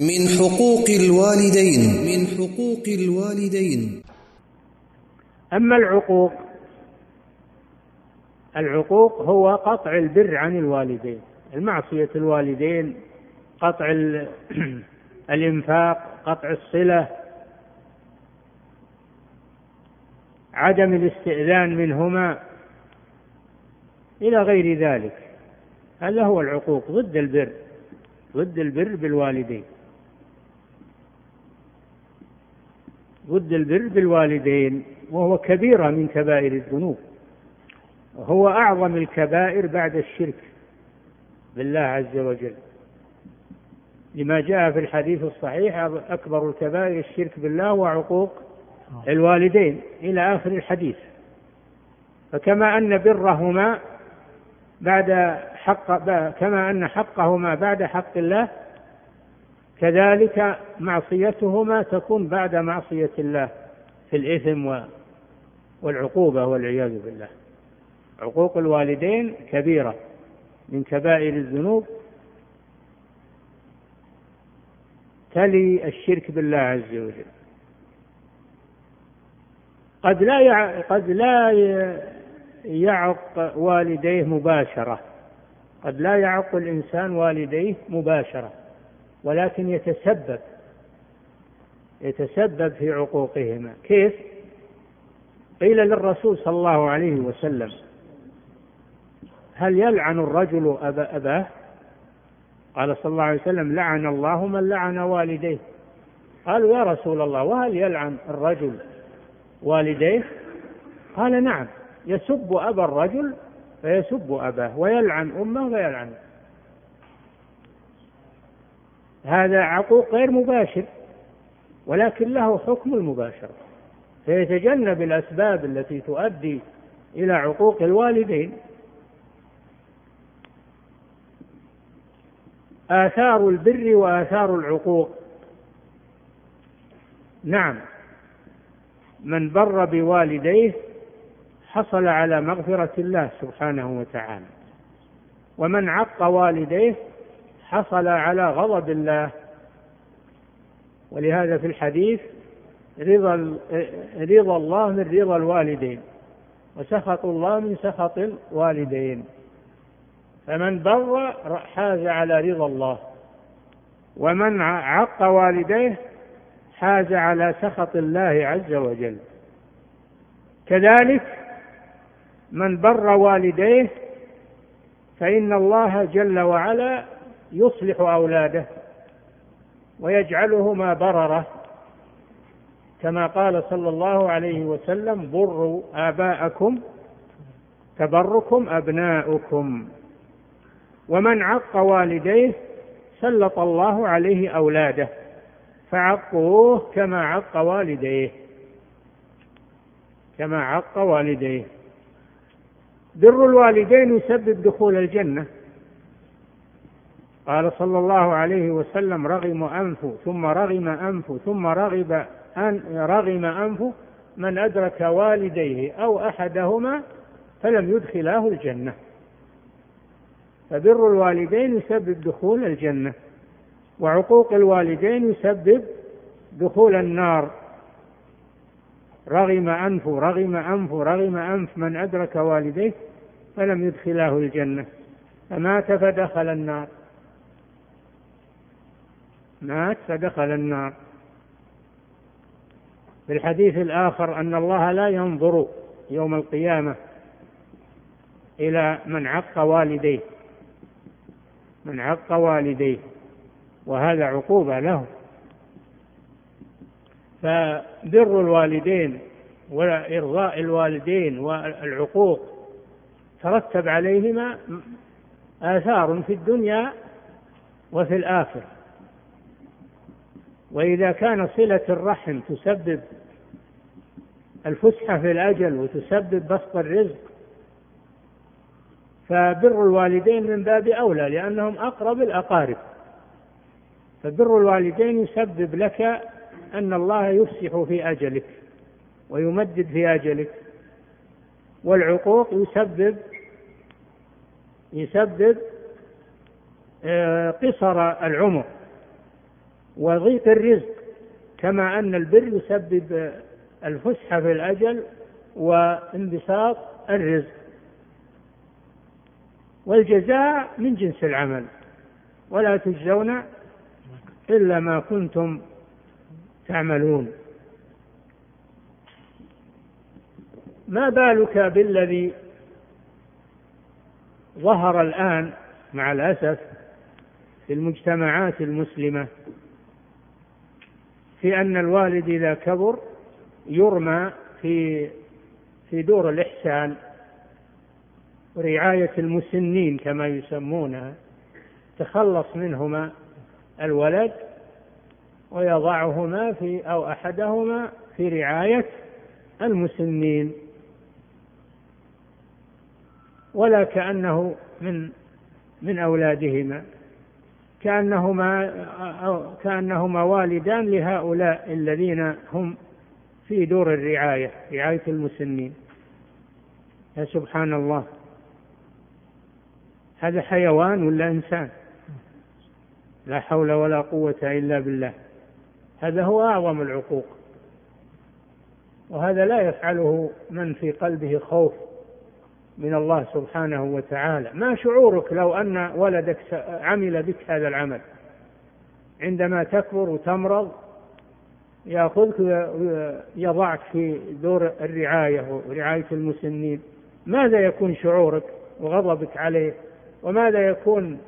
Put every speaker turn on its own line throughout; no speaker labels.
من حقوق الوالدين. من حقوق الوالدين.
أما العقوق العقوق هو قطع البر عن الوالدين. المعصية الوالدين قطع الإنفاق قطع الصلة عدم الاستئذان منهما إلى غير ذلك. هذا هو العقوق ضد البر ضد البر بالوالدين. ضد البر بالوالدين وهو كبيرة من كبائر الذنوب. وهو أعظم الكبائر بعد الشرك بالله عز وجل. لما جاء في الحديث الصحيح أكبر الكبائر الشرك بالله وعقوق الوالدين إلى آخر الحديث. فكما أن برهما بعد حق كما أن حقهما بعد حق الله كذلك معصيتهما تكون بعد معصية الله في الإثم والعقوبة والعياذ بالله. عقوق الوالدين كبيرة من كبائر الذنوب. تلي الشرك بالله عز وجل. قد لا. قد لا يعق والديه مباشرة. قد لا يعق الإنسان والديه مباشرة. ولكن يتسبب يتسبب في عقوقهما. كيف؟ قيل للرسول صلى الله عليه وسلم هل يلعن الرجل أبا أباه؟ قال صلى الله عليه وسلم لعن الله من لعن والديه. قالوا يا رسول الله وهل يلعن الرجل والديه؟ قال نعم يسب أبا الرجل فيسب أباه ويلعن أمه فيلعن هذا عقوق غير مباشر ولكن له حكم المباشرة فيتجنب الأسباب التي تؤدي إلى عقوق الوالدين. آثار البر وآثار العقوق. نعم من بر بوالديه حصل على مغفرة الله سبحانه وتعالى ومن عق والديه حصل على غضب الله. ولهذا في الحديث رضا رضا الله من رضا الوالدين وسخط الله من سخط الوالدين. فمن بر حاز على رضا الله ومن عق والديه حاز على سخط الله عز وجل. كذلك من بر والديه فإن الله جل وعلا يصلح أولاده ويجعلهما بررة كما قال صلى الله عليه وسلم بروا آباءكم تبركم أبناؤكم. ومن عق والديه سلط الله عليه أولاده فعقوه كما عق والديه كما عق والديه. بر الوالدين يسبب دخول الجنة. قال صلى الله عليه وسلم رغم أنف ثم رغم أنف ثم رغب أن رغم أنف من أدرك والديه أو أحدهما فلم يدخلاه الجنة. فبر الوالدين يسبب دخول الجنة وعقوق الوالدين يسبب دخول النار. رغم أنف رغم أنف رغم أنف من أدرك والديه فلم يدخلاه الجنة. فمات فدخل النار. مات فدخل النار. في الحديث الآخر أن الله لا ينظر يوم القيامة إلى من عق والديه. من عق والديه. وهذا عقوبة له. فبر الوالدين وإرضاء الوالدين والعقوق ترتب عليهما آثار في الدنيا وفي الآخرة. وإذا كان صلة الرحم تسبب الفسحة في الأجل وتسبب بسط الرزق فبر الوالدين من باب أولى لأنهم أقرب الأقارب. فبر الوالدين يسبب لك أن الله يفسح في أجلك ويمدد في أجلك والعقوق يسبب يسبب آه، قصر العمر. وضيق الرزق كما أن البر يسبب الفسحة في الأجل وانبساط الرزق. والجزاء من جنس العمل ولا تجزون إلا ما كنتم تعملون. ما بالك بالذي ظهر الآن مع الأسف في المجتمعات المسلمة في أن الوالد إذا كبر يرمى في في دور الإحسان رعاية المسنين كما يسمونها تخلص منهما الولد ويضعهما في أو أحدهما في رعاية المسنين. ولا كأنه من من أولادهما. كأنهما أو كأنهما والدان لهؤلاء الذين هم في دور الرعاية رعاية المسنين. يا سبحان الله هذا حيوان ولا إنسان؟ لا حول ولا قوة إلا بالله. هذا هو أعظم العقوق. وهذا لا يفعله من في قلبه خوف من الله سبحانه وتعالى. ما شعورك لو أن ولدك عمل بك هذا العمل؟ عندما تكبر وتمرض يأخذك ويضعك في دور الرعاية ورعاية المسنين. ماذا يكون شعورك وغضبك عليه؟ وماذا يكون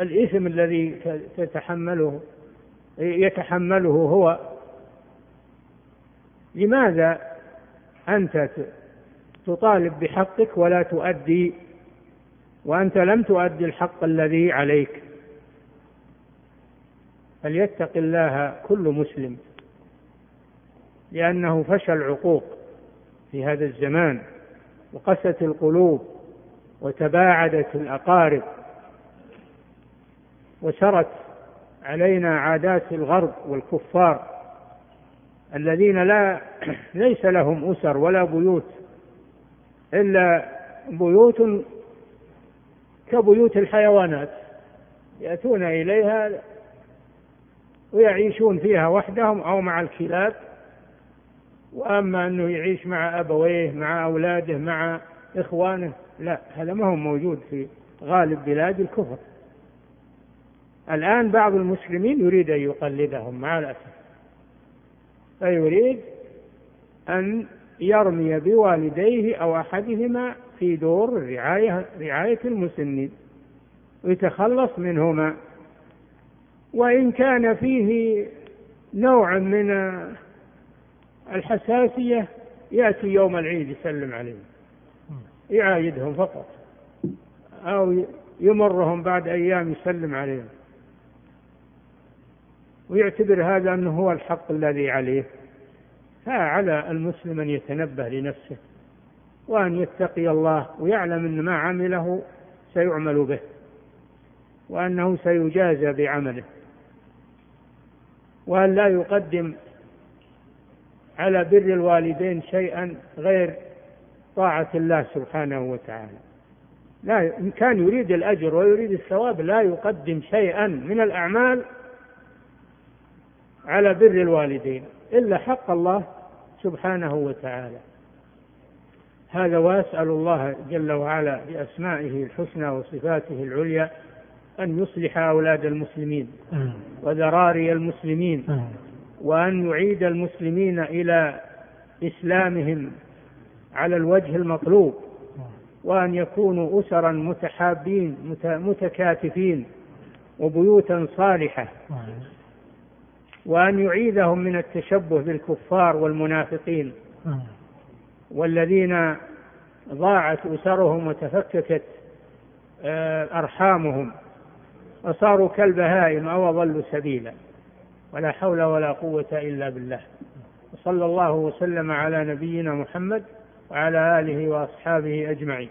الإثم الذي تتحمله يتحمله هو؟ لماذا أنت تطالب بحقك ولا تؤدي وأنت لم تؤدي الحق الذي عليك. فليتق الله كل مسلم لأنه فشى العقوق في هذا الزمان وقست القلوب وتباعدت الأقارب وسرت علينا عادات الغرب والكفار الذين لا ليس لهم أسر ولا بيوت إلا بيوت كبيوت الحيوانات يأتون إليها ويعيشون فيها وحدهم أو مع الكلاب وأما أنه يعيش مع أبويه مع أولاده مع إخوانه لا هذا ما هو موجود في غالب بلاد الكفر. الآن بعض المسلمين يريد أن يقلدهم مع الأسف فيريد أن يرمي بوالديه أو أحدهما في دور رعاية رعاية المسنين ويتخلص منهما. وإن كان فيه نوع من الحساسية يأتي يوم العيد يسلم عليهم. يعايدهم فقط. أو يمرهم بعد أيام يسلم عليهم. ويعتبر هذا أنه هو الحق الذي عليه. فعلى المسلم أن يتنبه لنفسه وأن يتقي الله ويعلم أن ما عمله سيعمل به وأنه سيجازى بعمله وأن لا يقدم على بر الوالدين شيئا غير طاعة الله سبحانه وتعالى. لا إن كان يريد الأجر ويريد الثواب لا يقدم شيئا من الأعمال على بر الوالدين. إلا حق الله سبحانه وتعالى. هذا وأسأل الله جل وعلا بأسمائه الحسنى وصفاته العليا أن يصلح أولاد المسلمين وذراري المسلمين وأن يعيد المسلمين إلى إسلامهم على الوجه المطلوب وأن يكونوا أسرا متحابين متكاتفين وبيوتا صالحة. وأن يعيدهم من التشبه بالكفار والمنافقين. والذين ضاعت أسرهم وتفككت آه، أرحامهم وصاروا كالبهائم أو أضلوا سبيلا. ولا حول ولا قوة إلا بالله. وصلى الله وسلم على نبينا محمد وعلى آله وأصحابه أجمعين.